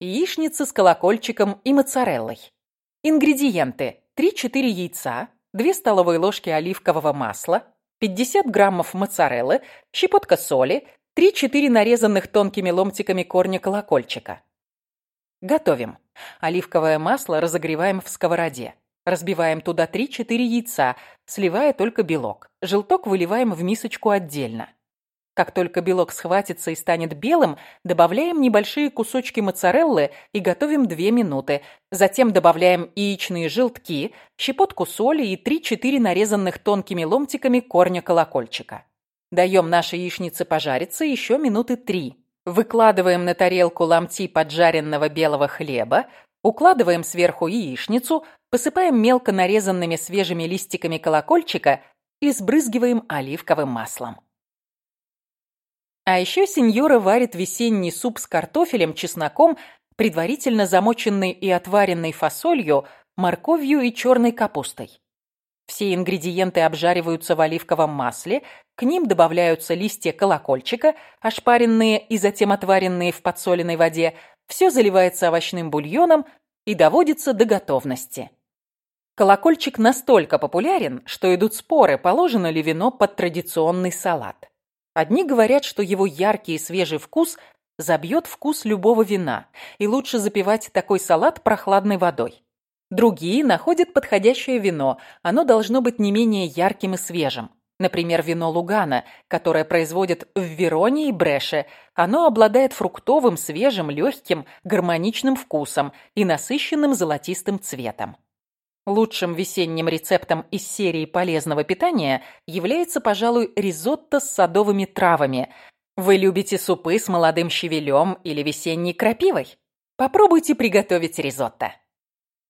Яичница с колокольчиком и моцареллой. Ингредиенты. 3-4 яйца, 2 столовые ложки оливкового масла, 50 граммов моцареллы, щепотка соли, 3-4 нарезанных тонкими ломтиками корня колокольчика. Готовим. Оливковое масло разогреваем в сковороде. Разбиваем туда 3-4 яйца, сливая только белок. Желток выливаем в мисочку отдельно. Как только белок схватится и станет белым, добавляем небольшие кусочки моцареллы и готовим 2 минуты. Затем добавляем яичные желтки, щепотку соли и 3-4 нарезанных тонкими ломтиками корня колокольчика. Даем нашей яичнице пожариться еще минуты 3. Выкладываем на тарелку ломти поджаренного белого хлеба, укладываем сверху яичницу, посыпаем мелко нарезанными свежими листиками колокольчика и сбрызгиваем оливковым маслом. А еще сеньора варит весенний суп с картофелем, чесноком, предварительно замоченной и отваренной фасолью, морковью и черной капустой. Все ингредиенты обжариваются в оливковом масле, к ним добавляются листья колокольчика, ошпаренные и затем отваренные в подсоленной воде, все заливается овощным бульоном и доводится до готовности. Колокольчик настолько популярен, что идут споры, положено ли вино под традиционный салат. Одни говорят, что его яркий и свежий вкус забьет вкус любого вина, и лучше запивать такой салат прохладной водой. Другие находят подходящее вино, оно должно быть не менее ярким и свежим. Например, вино Лугана, которое производят в Вероне и Бреше. Оно обладает фруктовым, свежим, легким, гармоничным вкусом и насыщенным золотистым цветом. Лучшим весенним рецептом из серии полезного питания является, пожалуй, ризотто с садовыми травами. Вы любите супы с молодым щавелем или весенней крапивой? Попробуйте приготовить ризотто.